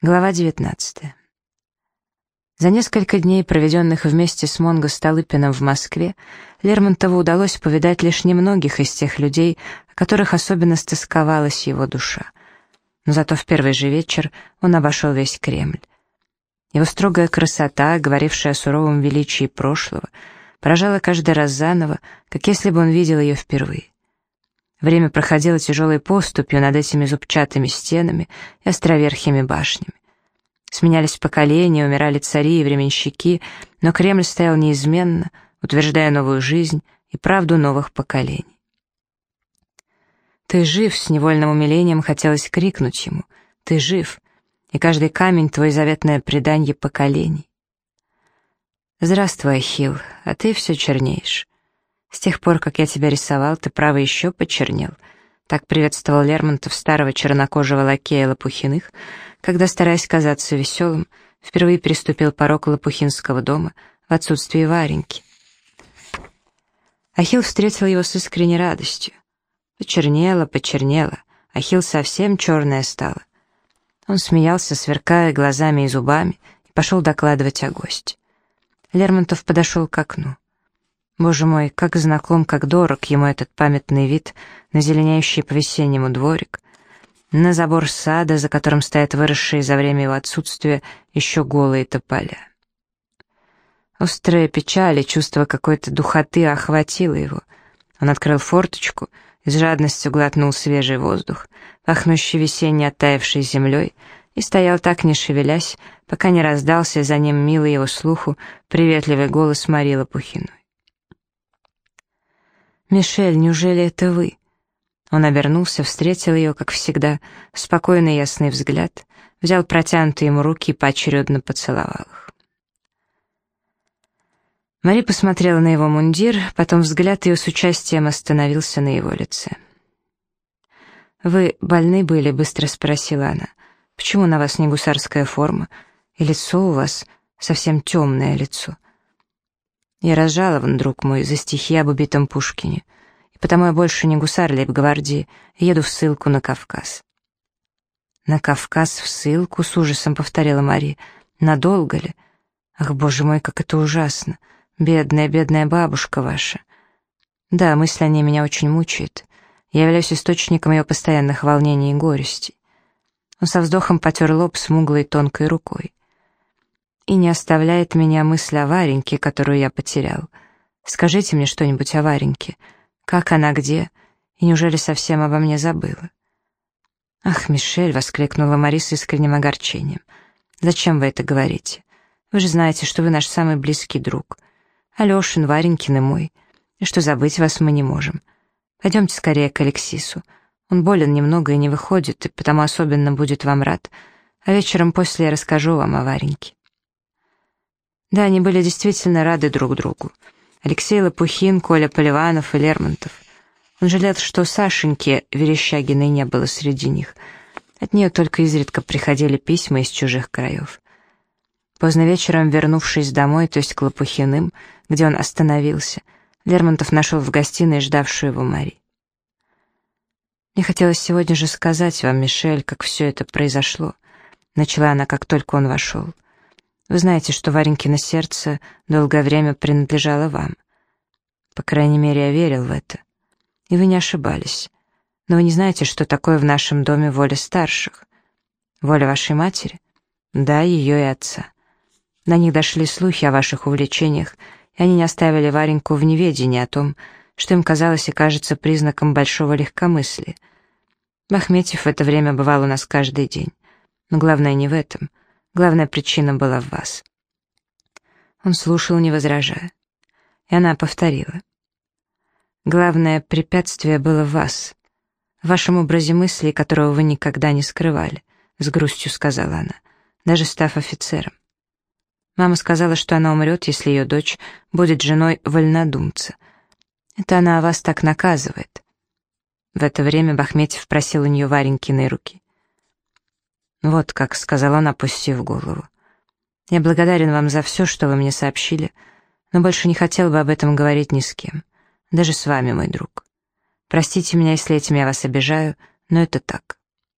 Глава 19. За несколько дней, проведенных вместе с Монго Столыпиным в Москве, Лермонтову удалось повидать лишь немногих из тех людей, о которых особенно стысковалась его душа. Но зато в первый же вечер он обошел весь Кремль. Его строгая красота, говорившая о суровом величии прошлого, поражала каждый раз заново, как если бы он видел ее впервые. Время проходило тяжелой поступью над этими зубчатыми стенами и островерхими башнями. Сменялись поколения, умирали цари и временщики, но Кремль стоял неизменно, утверждая новую жизнь и правду новых поколений. «Ты жив!» — с невольным умилением хотелось крикнуть ему. «Ты жив!» И каждый камень — твой заветное предание поколений. «Здравствуй, Ахилл, а ты все чернеешь. С тех пор, как я тебя рисовал, ты, право, еще почернел. Так приветствовал Лермонтов старого чернокожего лакея Лопухиных, когда, стараясь казаться веселым, впервые переступил порог Лопухинского дома в отсутствие Вареньки. Ахилл встретил его с искренней радостью. Почернело, почернело, Ахилл совсем черная стала. Он смеялся, сверкая глазами и зубами, и пошел докладывать о госте. Лермонтов подошел к окну. Боже мой, как знаком, как дорог ему этот памятный вид на зеленеющий по-весеннему дворик, на забор сада, за которым стоят выросшие за время его отсутствия еще голые тополя. Острая печаль и чувство какой-то духоты охватило его. Он открыл форточку с жадностью глотнул свежий воздух, пахнущий весенней оттаившей землей, и стоял так, не шевелясь, пока не раздался за ним милый его слуху приветливый голос Марии Лопухиной. «Мишель, неужели это вы?» Он обернулся, встретил ее, как всегда, спокойный ясный взгляд, взял протянутые ему руки и поочередно поцеловал их. Мари посмотрела на его мундир, потом взгляд ее с участием остановился на его лице. «Вы больны были?» — быстро спросила она. «Почему на вас не гусарская форма? И лицо у вас совсем темное лицо». Я разжалован, друг мой, за стихи об убитом Пушкине, и потому я больше не гусар лейб-гвардии, еду в ссылку на Кавказ. «На Кавказ в ссылку?» — с ужасом повторила Мария. «Надолго ли? Ах, боже мой, как это ужасно! Бедная, бедная бабушка ваша!» «Да, мысль о ней меня очень мучает. Я являюсь источником ее постоянных волнений и горестей». Он со вздохом потер лоб смуглой тонкой рукой и не оставляет меня мысль о Вареньке, которую я потерял. Скажите мне что-нибудь о Вареньке. Как она, где? И неужели совсем обо мне забыла?» «Ах, Мишель!» — воскликнула Мари с искренним огорчением. «Зачем вы это говорите? Вы же знаете, что вы наш самый близкий друг. Алешин, Варенькин и мой. И что забыть вас мы не можем. Пойдемте скорее к Алексису. Он болен немного и не выходит, и потому особенно будет вам рад. А вечером после я расскажу вам о Вареньке». Да, они были действительно рады друг другу. Алексей Лопухин, Коля Поливанов и Лермонтов. Он жалел, что Сашеньки Верещагиной не было среди них. От нее только изредка приходили письма из чужих краев. Поздно вечером, вернувшись домой, то есть к Лопухиным, где он остановился, Лермонтов нашел в гостиной ждавшую его Мари. «Мне хотелось сегодня же сказать вам, Мишель, как все это произошло», — начала она, как только он вошел. Вы знаете, что Варенькино сердце долгое время принадлежало вам. По крайней мере, я верил в это. И вы не ошибались. Но вы не знаете, что такое в нашем доме воля старших. Воля вашей матери? Да, ее и отца. На них дошли слухи о ваших увлечениях, и они не оставили Вареньку в неведении о том, что им казалось и кажется признаком большого легкомыслия. Махметьев в это время бывал у нас каждый день. Но главное не в этом. Главная причина была в вас». Он слушал, не возражая. И она повторила. «Главное препятствие было в вас, в вашем образе мыслей, которого вы никогда не скрывали», — с грустью сказала она, даже став офицером. Мама сказала, что она умрет, если ее дочь будет женой вольнодумца. Это она вас так наказывает. В это время Бахметьев просил у нее Варенькиной руки. «Вот как», — сказал он, опустив голову. «Я благодарен вам за все, что вы мне сообщили, но больше не хотел бы об этом говорить ни с кем, даже с вами, мой друг. Простите меня, если этим я вас обижаю, но это так».